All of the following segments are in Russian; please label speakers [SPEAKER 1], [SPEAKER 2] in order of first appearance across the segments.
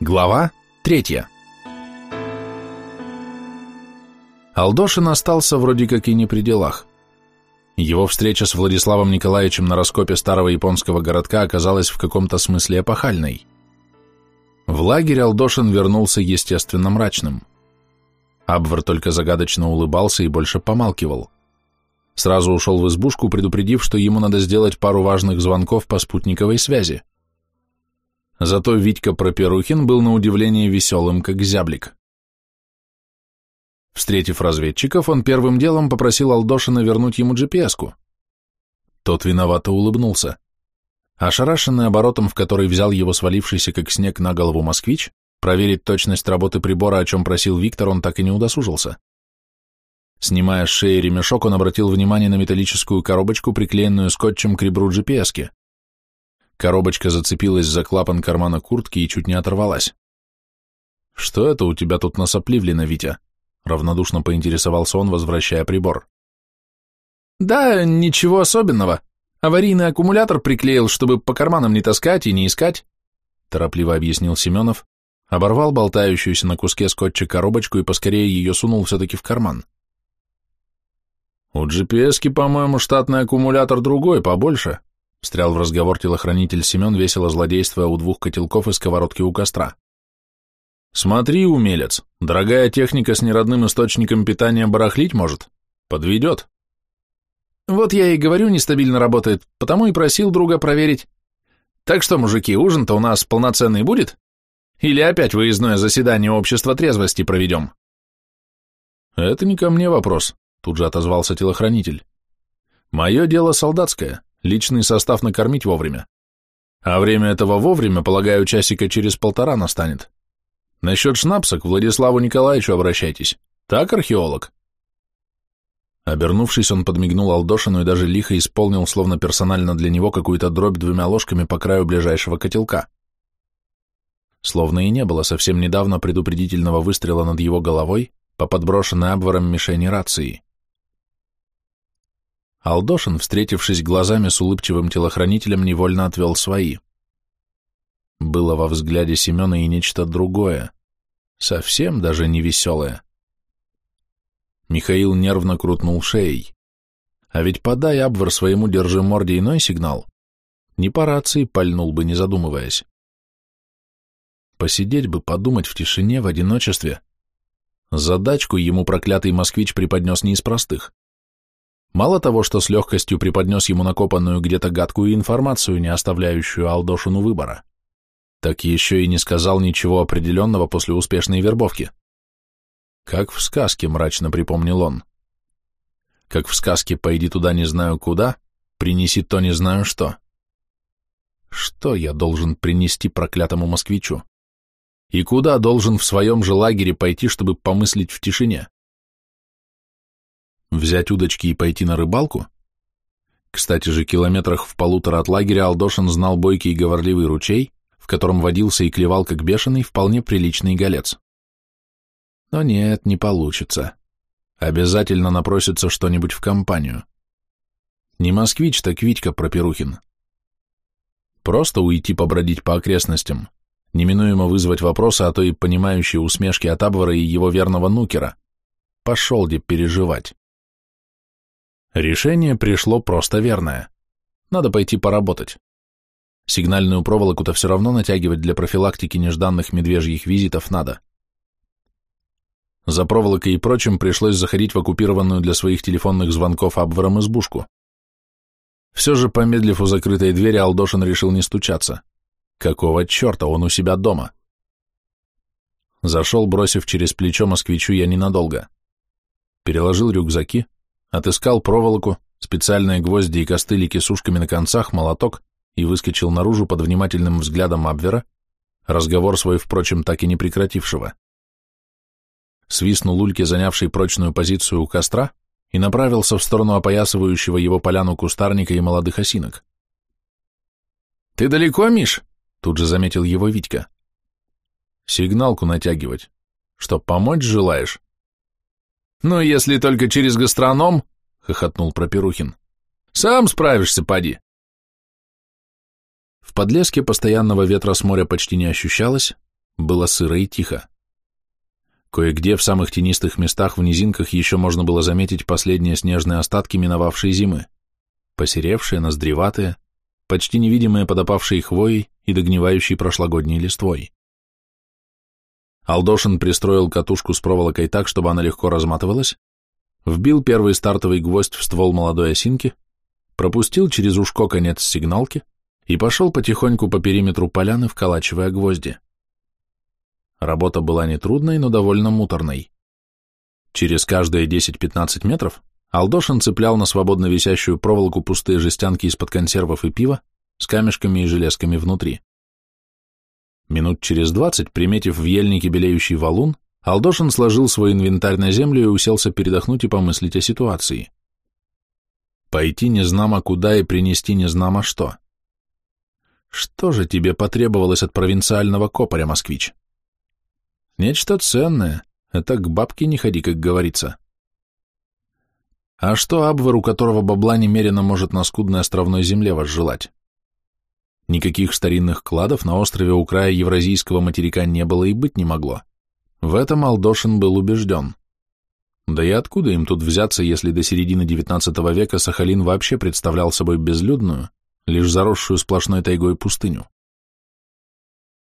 [SPEAKER 1] Глава третья. Алдошин остался вроде как и не при делах. Его встреча с Владиславом Николаевичем на раскопе старого японского городка оказалась в каком-то смысле эпохальной. В лагерь Алдошин вернулся естественно мрачным. Абвар только загадочно улыбался и больше помалкивал. Сразу ушел в избушку, предупредив, что ему надо сделать пару важных звонков по спутниковой связи. Зато Витька Проперухин был на удивление веселым, как зяблик. Встретив разведчиков, он первым делом попросил Алдошина вернуть ему GPS-ку. Тот виновато улыбнулся. Ошарашенный оборотом, в который взял его свалившийся как снег на голову москвич, проверить точность работы прибора, о чем просил Виктор, он так и не удосужился. Снимая с шеи ремешок, он обратил внимание на металлическую коробочку, приклеенную скотчем к ребру GPS-ки. Коробочка зацепилась за клапан кармана куртки и чуть не оторвалась. «Что это у тебя тут насопливлено, Витя?» — равнодушно поинтересовался он, возвращая прибор.
[SPEAKER 2] «Да, ничего особенного. Аварийный аккумулятор приклеил, чтобы по карманам не таскать и не искать», — торопливо объяснил Семенов, оборвал болтающуюся на куске скотча коробочку и поскорее ее сунул все-таки в карман.
[SPEAKER 1] «У GPS-ки, по-моему, штатный аккумулятор другой, побольше», Встрял в разговор телохранитель Семен, весело злодействуя у двух котелков и сковородки у костра. «Смотри, умелец, дорогая техника с неродным источником питания барахлить может. Подведет».
[SPEAKER 2] «Вот я и говорю, нестабильно работает, потому и просил друга проверить. Так что, мужики, ужин-то у нас полноценный будет? Или опять выездное заседание общества трезвости проведем?»
[SPEAKER 1] «Это не ко мне вопрос», — тут же отозвался телохранитель. «Мое дело солдатское личный состав накормить вовремя. А время этого вовремя, полагаю, часика через полтора настанет. Насчет шнапса к Владиславу Николаевичу обращайтесь. Так, археолог?» Обернувшись, он подмигнул Алдошину и даже лихо исполнил, словно персонально для него, какую-то дробь двумя ложками по краю ближайшего котелка. Словно и не было совсем недавно предупредительного выстрела над его головой по подброшенной обвором мишени рации. Алдошин, встретившись глазами с улыбчивым телохранителем, невольно отвел свои. Было во взгляде Семена и нечто другое, совсем даже не веселое. Михаил нервно крутнул шеей. А ведь подай Абвар своему держи морде иной сигнал, не по рации пальнул бы, не задумываясь. Посидеть бы, подумать в тишине, в одиночестве. Задачку ему проклятый москвич преподнес не из простых. Мало того, что с легкостью преподнес ему накопанную где-то гадкую информацию, не оставляющую Алдошину выбора, так еще и не сказал ничего определенного после успешной вербовки. Как в сказке, мрачно припомнил он. Как в сказке «Пойди туда не знаю куда, принеси то не знаю что». Что я должен принести проклятому москвичу? И куда должен в своем же лагере пойти, чтобы помыслить в тишине? Взять удочки и пойти на рыбалку? Кстати же, километрах в полутора от лагеря Алдошин знал бойкий и говорливый ручей, в котором водился и клевал как бешеный вполне приличный голец. Но нет, не получится. Обязательно напросится что-нибудь в компанию. Не москвич, так Витька Проперухин. Просто уйти побродить по окрестностям, неминуемо вызвать вопросы, а то и понимающие усмешки от Абвара и его верного нукера. Пошел где переживать. Решение пришло просто верное. Надо пойти поработать. Сигнальную проволоку-то все равно натягивать для профилактики нежданных медвежьих визитов надо. За проволокой и прочим пришлось заходить в оккупированную для своих телефонных звонков Абваром избушку. Все же, помедлив у закрытой двери, Алдошин решил не стучаться. Какого черта, он у себя дома? Зашел, бросив через плечо москвичу я ненадолго. Переложил рюкзаки, отыскал проволоку, специальные гвозди и костылики с ушками на концах, молоток и выскочил наружу под внимательным взглядом Абвера, разговор свой, впрочем, так и не прекратившего. Свистнул Ульке, занявший прочную позицию у костра, и направился в сторону опоясывающего его поляну кустарника и молодых осинок.
[SPEAKER 2] «Ты далеко, Миш?» — тут же заметил его Витька.
[SPEAKER 1] «Сигналку натягивать. Что, помочь желаешь?»
[SPEAKER 2] «Ну, если только через гастроном», — хохотнул Проперухин. «Сам справишься, поди».
[SPEAKER 1] В подлеске постоянного ветра с моря почти не ощущалось, было сыро и тихо. Кое-где в самых тенистых местах в низинках еще можно было заметить последние снежные остатки миновавшей зимы, посеревшие, ноздреватые, почти невидимые под опавшей хвоей и догнивающей прошлогодней листвой. Алдошин пристроил катушку с проволокой так, чтобы она легко разматывалась, вбил первый стартовый гвоздь в ствол молодой осинки, пропустил через ушко конец сигналки и пошел потихоньку по периметру поляны, вколачивая гвозди. Работа была нетрудной, но довольно муторной. Через каждые 10-15 метров Алдошин цеплял на свободно висящую проволоку пустые жестянки из-под консервов и пива с камешками и железками внутри. Минут через двадцать, приметив в ельнике белеющий валун, Алдошин сложил свой инвентарь на землю и уселся передохнуть и помыслить о ситуации. Пойти незнамо куда и принести незнамо что. Что же тебе потребовалось от провинциального копаря, москвич? Нечто ценное. Это к бабке не ходи, как говорится. А что Абвер, у которого бабла немерено может на скудной островной земле возжелать? Никаких старинных кладов на острове у края Евразийского материка не было и быть не могло. В этом Алдошин был убежден. Да и откуда им тут взяться, если до середины XIX века Сахалин вообще представлял собой безлюдную, лишь заросшую сплошной тайгой пустыню?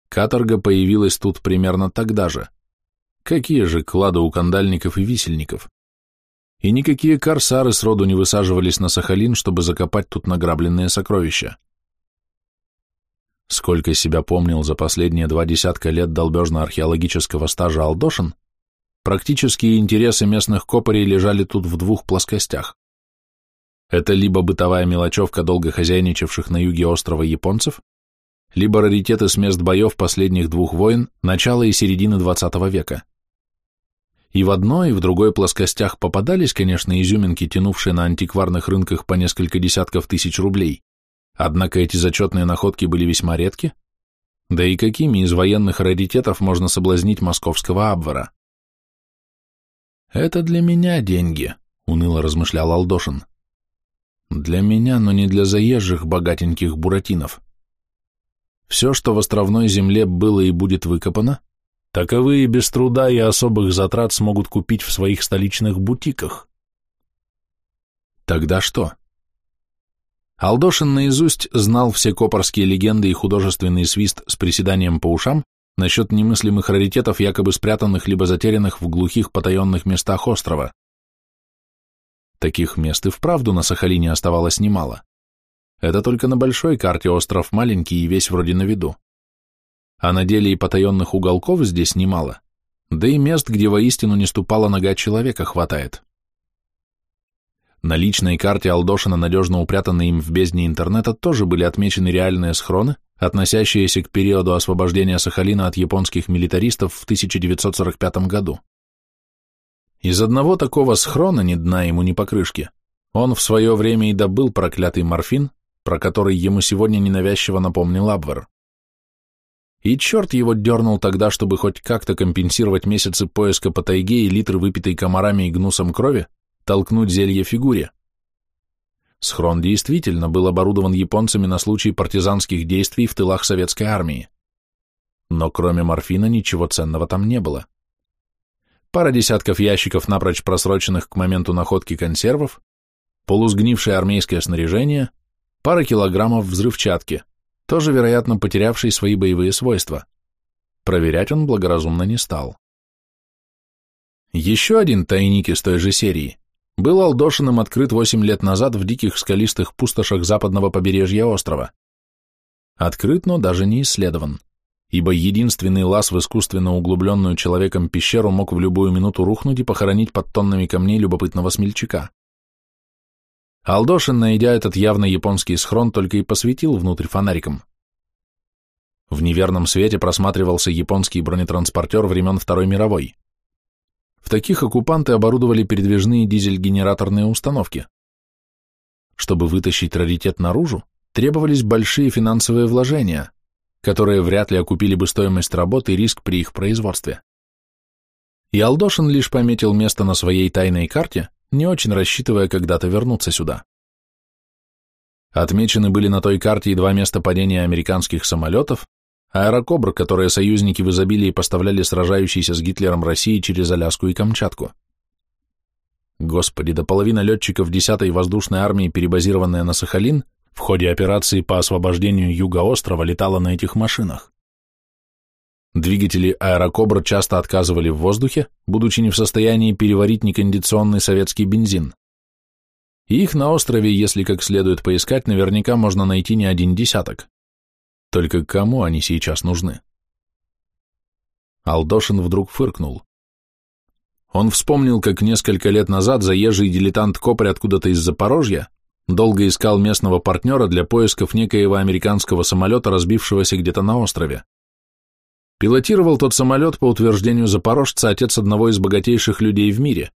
[SPEAKER 1] Каторга появилась тут примерно тогда же. Какие же клады у кандальников и висельников? И никакие корсары сроду не высаживались на Сахалин, чтобы закопать тут награбленные сокровища. Сколько себя помнил за последние два десятка лет долбежно-археологического стажа Алдошин, практические интересы местных копарей лежали тут в двух плоскостях. Это либо бытовая мелочевка долго хозяйничавших на юге острова японцев, либо раритеты с мест боев последних двух войн начала и середины XX века. И в одной, и в другой плоскостях попадались, конечно, изюминки, тянувшие на антикварных рынках по несколько десятков тысяч рублей, однако эти зачетные находки были весьма редки, да и какими из военных раритетов можно соблазнить московского абвара? «Это для меня деньги», — уныло размышлял Алдошин. «Для меня, но не для заезжих богатеньких буратинов». Все, что в островной земле было и будет выкопано, таковые без труда и особых затрат смогут купить в своих столичных бутиках. Тогда что? Алдошин наизусть знал все копорские легенды и художественный свист с приседанием по ушам насчет немыслимых раритетов, якобы спрятанных либо затерянных в глухих потаенных местах острова. Таких мест и вправду на Сахалине оставалось немало. Это только на большой карте остров маленький и весь вроде на виду. А на деле и потаенных уголков здесь немало, да и мест, где воистину не ступала нога человека, хватает. На личной карте Алдошина, надежно упрятанной им в бездне интернета, тоже были отмечены реальные схроны, относящиеся к периоду освобождения Сахалина от японских милитаристов в 1945 году. Из одного такого схрона, ни дна ему, ни покрышки, он в свое время и добыл проклятый морфин, про который ему сегодня ненавязчиво напомнил Абвер. И черт его дернул тогда, чтобы хоть как-то компенсировать месяцы поиска по тайге и литры выпитой комарами и гнусом крови, толкнуть зелье фигуре. Схрон действительно был оборудован японцами на случай партизанских действий в тылах советской армии. Но кроме морфина ничего ценного там не было. Пара десятков ящиков напрочь просроченных к моменту находки консервов, полусгнившее армейское снаряжение — пара килограммов взрывчатки, тоже, вероятно, потерявшей свои боевые свойства. Проверять он благоразумно не стал. Еще один тайник из той же серии был Алдошиным открыт 8 лет назад в диких скалистых пустошах западного побережья острова. Открыт, но даже не исследован, ибо единственный лаз в искусственно углубленную человеком пещеру мог в любую минуту рухнуть и похоронить под тоннами камней любопытного смельчака. Алдошин, найдя этот явно японский схрон, только и посветил внутрь фонариком. В неверном свете просматривался японский бронетранспортер времен Второй мировой. В таких оккупанты оборудовали передвижные дизель-генераторные установки. Чтобы вытащить раритет наружу, требовались большие финансовые вложения, которые вряд ли окупили бы стоимость работы и риск при их производстве. И Алдошин лишь пометил место на своей тайной карте, не очень рассчитывая когда-то вернуться сюда. Отмечены были на той карте и два места падения американских самолетов, аэрокобр, которые союзники в изобилии поставляли сражающейся с Гитлером России через Аляску и Камчатку. Господи, до половины летчиков 10-й воздушной армии, перебазированная на Сахалин, в ходе операции по освобождению юга острова летала на этих машинах. Двигатели аэрокобр часто отказывали в воздухе, будучи не в состоянии переварить некондиционный советский бензин. Их на острове, если как следует поискать, наверняка можно найти не один десяток. Только кому они сейчас нужны? Алдошин вдруг фыркнул. Он вспомнил, как несколько лет назад заезжий дилетант Копарь откуда-то из Запорожья долго искал местного партнера для поисков некоего американского самолета, разбившегося где-то на острове. Пилотировал тот самолет, по утверждению запорожца, отец одного из богатейших людей в мире.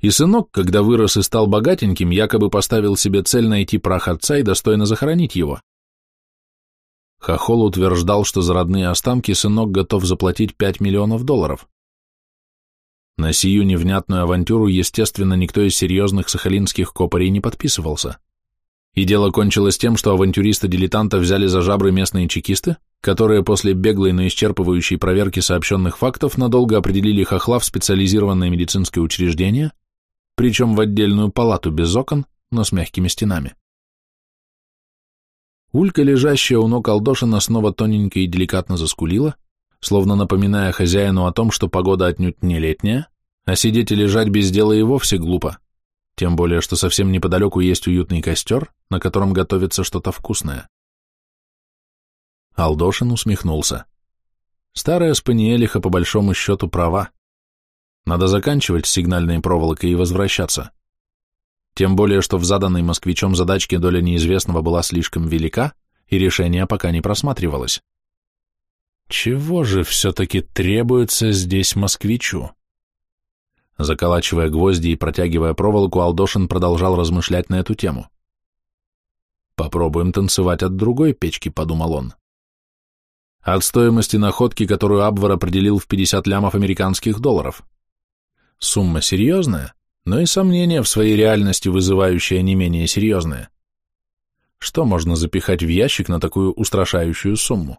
[SPEAKER 1] И сынок, когда вырос и стал богатеньким, якобы поставил себе цель найти прах отца и достойно захоронить его. Хохол утверждал, что за родные останки сынок готов заплатить 5 миллионов долларов. На сию невнятную авантюру, естественно, никто из серьезных сахалинских копарей не подписывался. И дело кончилось тем, что авантюриста-дилетанта взяли за жабры местные чекисты, которые после беглой, но исчерпывающей проверки сообщенных фактов надолго определили хохла в специализированное медицинское учреждение, причем в отдельную палату без окон, но с мягкими стенами. Улька, лежащая у ног Алдошина, снова тоненько и деликатно заскулила, словно напоминая хозяину о том, что погода отнюдь не летняя, а сидеть и лежать без дела и вовсе глупо, тем более, что совсем неподалеку есть уютный костер, на котором готовится что-то вкусное. Алдошин усмехнулся. Старая спаниелиха по большому счету права. Надо заканчивать сигнальной проволокой и возвращаться. Тем более, что в заданной москвичом задачке доля неизвестного была слишком велика, и решение пока не просматривалось. Чего же все-таки требуется здесь москвичу? Заколачивая гвозди и протягивая проволоку, Алдошин продолжал размышлять на эту тему. «Попробуем танцевать от другой печки», — подумал он. От стоимости находки, которую Абвар определил в 50 лямов американских долларов. Сумма серьезная, но и сомнения в своей реальности, вызывающие не менее серьезные. Что можно запихать в ящик на такую устрашающую сумму?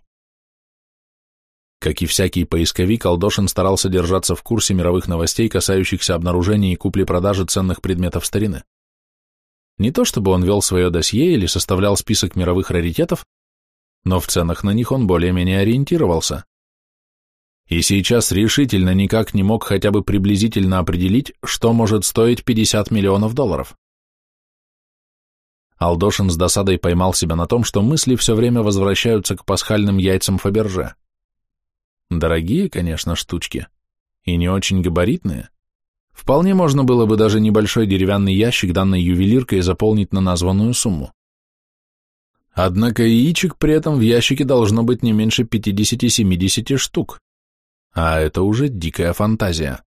[SPEAKER 1] Как и всякий поисковик, Алдошин старался держаться в курсе мировых новостей, касающихся обнаружения и купли-продажи ценных предметов старины. Не то чтобы он вел свое досье или составлял список мировых раритетов, но в ценах на них он более-менее ориентировался и сейчас решительно никак не мог хотя бы приблизительно определить, что может стоить 50 миллионов долларов. Алдошин с досадой поймал себя на том, что мысли все время возвращаются к пасхальным яйцам Фаберже. Дорогие, конечно, штучки, и не очень габаритные. Вполне можно было бы даже небольшой деревянный ящик данной ювелиркой заполнить на названную сумму. Однако яичек при этом в ящике должно быть не меньше 50-70 штук а это уже дикая фантазия.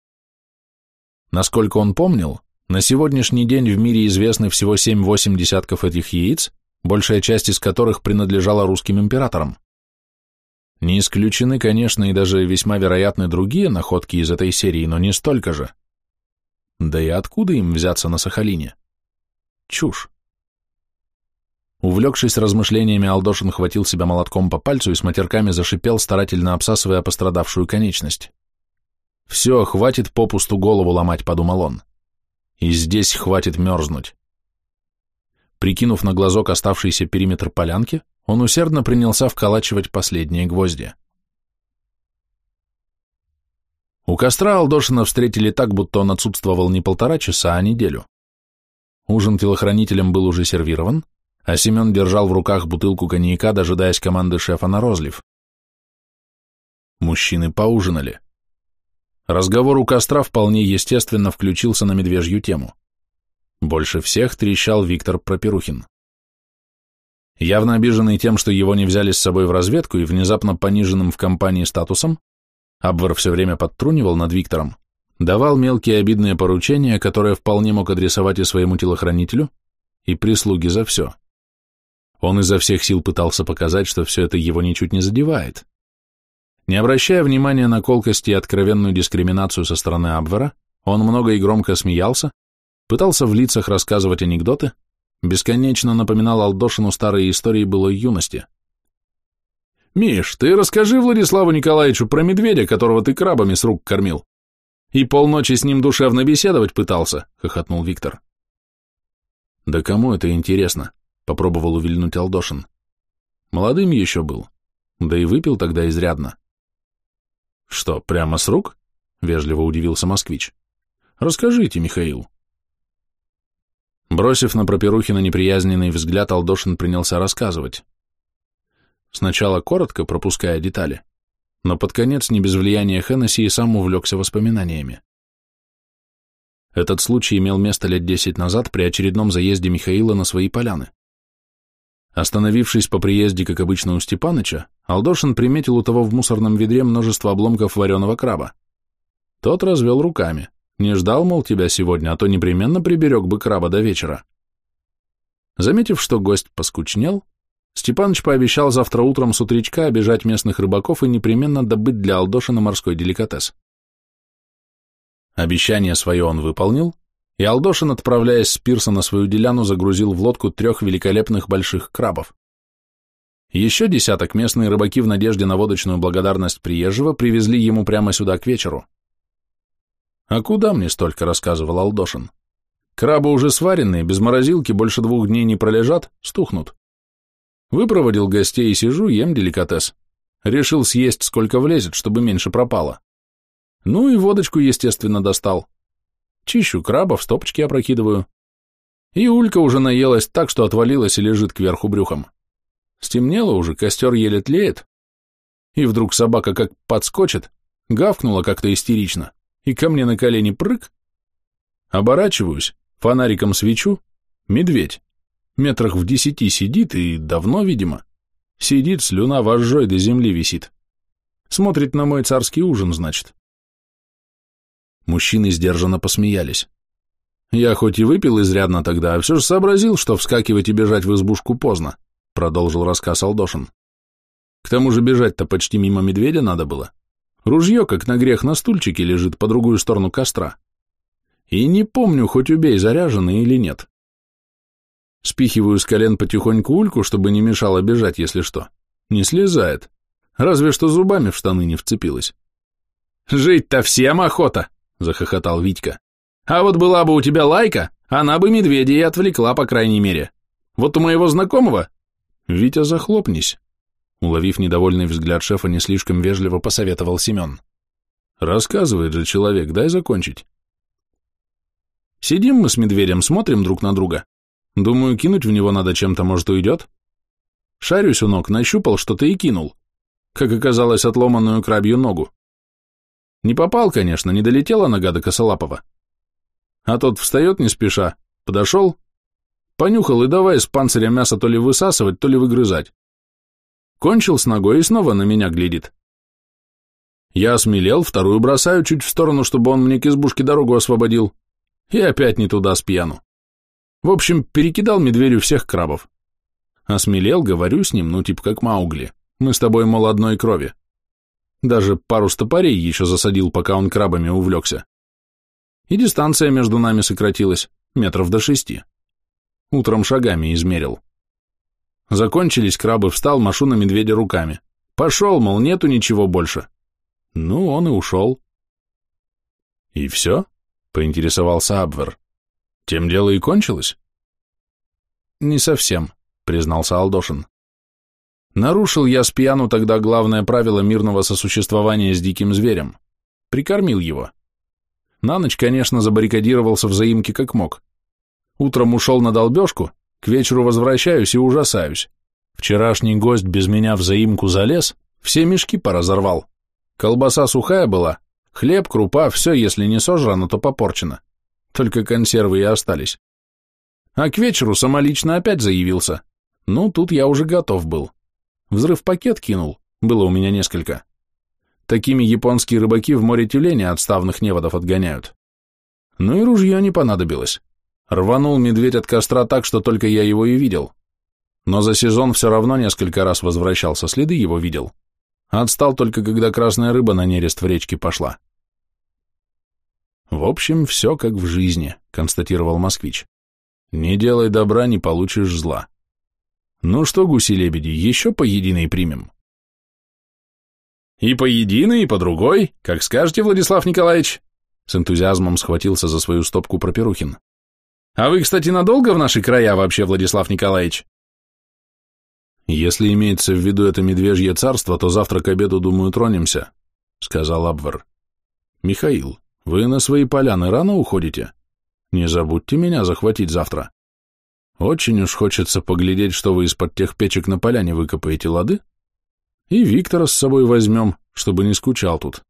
[SPEAKER 1] Насколько он помнил, на сегодняшний день в мире известны всего 7-8 десятков этих яиц, большая часть из которых принадлежала русским императорам. Не исключены, конечно, и даже весьма вероятны другие находки из этой серии, но не столько же. Да и откуда им взяться на Сахалине? Чушь. Увлекшись размышлениями, Алдошин хватил себя молотком по пальцу и с матерками зашипел, старательно обсасывая пострадавшую конечность. «Все, хватит попусту голову ломать», — подумал он. «И здесь хватит мерзнуть». Прикинув на глазок оставшийся периметр полянки, он усердно принялся вколачивать последние гвозди. У костра Алдошина встретили так, будто он отсутствовал не полтора часа, а неделю. Ужин телохранителем был уже сервирован, а Семен держал в руках бутылку коньяка, дожидаясь команды шефа на розлив. Мужчины поужинали. Разговор у костра вполне естественно включился на медвежью тему. Больше всех трещал Виктор Пропирухин. Явно обиженный тем, что его не взяли с собой в разведку и внезапно пониженным в компании статусом, Абвар все время подтрунивал над Виктором, давал мелкие обидные поручения, которые вполне мог адресовать и своему телохранителю, и прислуге за все. Он изо всех сил пытался показать, что все это его ничуть не задевает. Не обращая внимания на колкости и откровенную дискриминацию со стороны Абвера, он много и громко смеялся, пытался в лицах рассказывать анекдоты, бесконечно напоминал Алдошину старые истории былой юности.
[SPEAKER 2] Миш, ты расскажи Владиславу Николаевичу про медведя, которого ты крабами с рук кормил. И полночи с ним душевно беседовать пытался, хохотнул Виктор.
[SPEAKER 1] Да кому это интересно? Попробовал увильнуть Алдошин. Молодым еще был, да и выпил тогда изрядно. Что, прямо с рук? Вежливо удивился москвич. Расскажите, Михаил. Бросив на Проперухина неприязненный взгляд, Алдошин принялся рассказывать. Сначала коротко, пропуская детали, но под конец не без влияния Хеннесси и сам увлекся воспоминаниями. Этот случай имел место лет десять назад при очередном заезде Михаила на свои поляны. Остановившись по приезде, как обычно, у Степаныча, Алдошин приметил у того в мусорном ведре множество обломков вареного краба. Тот развел руками. Не ждал, мол, тебя сегодня, а то непременно приберег бы краба до вечера. Заметив, что гость поскучнел, Степаныч пообещал завтра утром с утречка обижать местных рыбаков и непременно добыть для Алдошина морской деликатес. Обещание свое он выполнил, и Алдошин, отправляясь с пирса на свою деляну, загрузил в лодку трех великолепных больших крабов. Еще десяток местные рыбаки в надежде на водочную благодарность приезжего привезли ему прямо сюда к вечеру. «А куда мне столько?» — рассказывал Алдошин. «Крабы уже сваренные, без морозилки, больше двух дней не пролежат, стухнут. Выпроводил гостей и сижу, ем деликатес. Решил съесть сколько влезет, чтобы меньше пропало. Ну и водочку, естественно, достал. Чищу крабов, стопочки опрокидываю. И Улька уже наелась так, что отвалилась и лежит кверху брюхом. Стемнело уже, костер еле тлеет. И вдруг собака как подскочит, гавкнула как-то истерично, и ко мне на колени прыг. Оборачиваюсь, фонариком свечу, медведь метрах в десяти сидит и давно, видимо. Сидит, слюна вожжой до земли висит. Смотрит на мой царский ужин, значит. Мужчины сдержанно посмеялись. Я хоть и выпил изрядно тогда, а все же сообразил, что вскакивать и бежать в избушку поздно, продолжил рассказ Алдошин. К тому же бежать-то почти мимо медведя надо было. Ружье, как на грех, на стульчике лежит по другую сторону костра. И не помню, хоть убей, заряженный или нет. Спихиваю с колен потихоньку ульку, чтобы не мешало бежать, если что. Не слезает. Разве что зубами в штаны не вцепилась. «Жить-то всем охота!» — захохотал Витька. «А вот была бы у тебя лайка, она бы медведя и отвлекла, по крайней мере. Вот у моего знакомого...» «Витя, захлопнись!» Уловив недовольный взгляд шефа, не слишком вежливо посоветовал Семен. «Рассказывает же человек, дай закончить». Сидим мы с медведем, смотрим друг на друга. Думаю, кинуть в него надо чем-то, может, уйдет. Шарюсь у ног, нащупал что-то и кинул. Как оказалось, отломанную крабью ногу. Не попал, конечно, не долетела нога до Косолапова. А тот встает не спеша, подошел, понюхал и давай с панциря мясо то ли высасывать, то ли выгрызать. Кончил с ногой и снова на меня глядит. Я осмелел, вторую бросаю чуть в сторону, чтобы он мне к избушке дорогу освободил. И опять не туда с пьяну. В общем, перекидал медведю всех крабов. Осмелел, говорю с ним, ну типа как Маугли. Мы с тобой, мол, одной крови. Даже пару стопорей еще засадил, пока он крабами увлекся. И дистанция между нами сократилась, метров до шести. Утром шагами измерил. Закончились крабы, встал, машу на медведя руками. Пошел, мол, нету ничего больше. Ну, он и ушел. И все? Поинтересовался Абвер. Тем дело и кончилось? Не совсем, признался Алдошин. Нарушил я с пьяну тогда главное правило мирного сосуществования с диким зверем. Прикормил его. На ночь, конечно, забаррикадировался в заимке как мог. Утром ушел на долбежку, к вечеру возвращаюсь и ужасаюсь. Вчерашний гость без меня в заимку залез, все мешки поразорвал. Колбаса сухая была, хлеб, крупа, все, если не сожрано, то попорчено только консервы и остались. А к вечеру самолично опять заявился. Ну, тут я уже готов был. Взрыв-пакет кинул, было у меня несколько. Такими японские рыбаки в море тюлени отставных неводов отгоняют. Ну и ружье не понадобилось. Рванул медведь от костра так, что только я его и видел. Но за сезон все равно несколько раз возвращался, следы его видел. Отстал только, когда красная рыба на нерест в речке пошла. В общем, все как в жизни, констатировал москвич. Не делай добра, не получишь зла. Ну что, гуси-лебеди, еще по единой примем?
[SPEAKER 2] И по единой, и по другой, как скажете, Владислав Николаевич. С энтузиазмом схватился за свою стопку Проперухин. А вы, кстати, надолго в наши края вообще, Владислав Николаевич?
[SPEAKER 1] Если имеется в виду это медвежье царство, то завтра к обеду, думаю, тронемся, сказал Абвер. Михаил, вы на свои поляны рано уходите? Не забудьте меня захватить завтра. Очень уж хочется поглядеть, что вы из-под тех печек на поляне выкопаете, лады? И Виктора с собой возьмем, чтобы не скучал тут.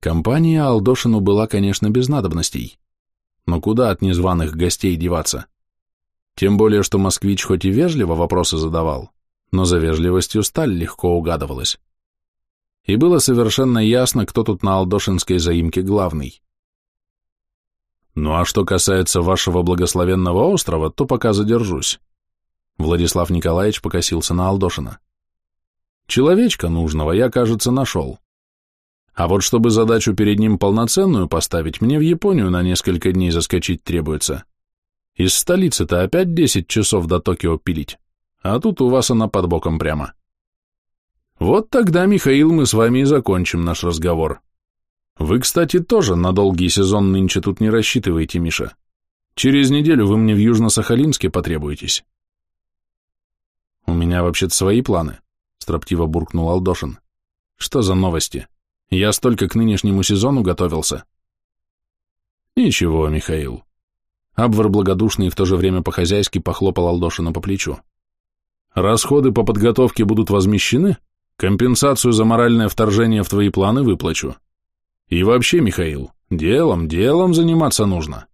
[SPEAKER 1] Компания Алдошину была, конечно, без надобностей. Но куда от незваных гостей деваться? Тем более, что москвич хоть и вежливо вопросы задавал, но за вежливостью сталь легко угадывалась. И было совершенно ясно, кто тут на Алдошинской заимке главный. Ну а что касается вашего благословенного острова, то пока задержусь. Владислав Николаевич покосился на Алдошина. Человечка нужного я, кажется, нашел. А вот чтобы задачу перед ним полноценную поставить, мне в Японию на несколько дней заскочить требуется. Из столицы-то опять десять часов до Токио пилить, а тут у вас она под боком прямо. Вот тогда, Михаил, мы с вами и закончим наш разговор. Вы, кстати, тоже на долгий сезон нынче тут не рассчитываете, Миша. Через неделю вы мне в Южно-Сахалинске потребуетесь. У меня вообще-то свои планы, строптиво буркнул Алдошин. Что за новости? Я столько к нынешнему сезону готовился. Ничего, Михаил. Абвар благодушный и в то же время по-хозяйски похлопал Алдошина по плечу. Расходы по подготовке будут возмещены, компенсацию за моральное вторжение в твои планы выплачу. И вообще, Михаил, делом, делом заниматься нужно.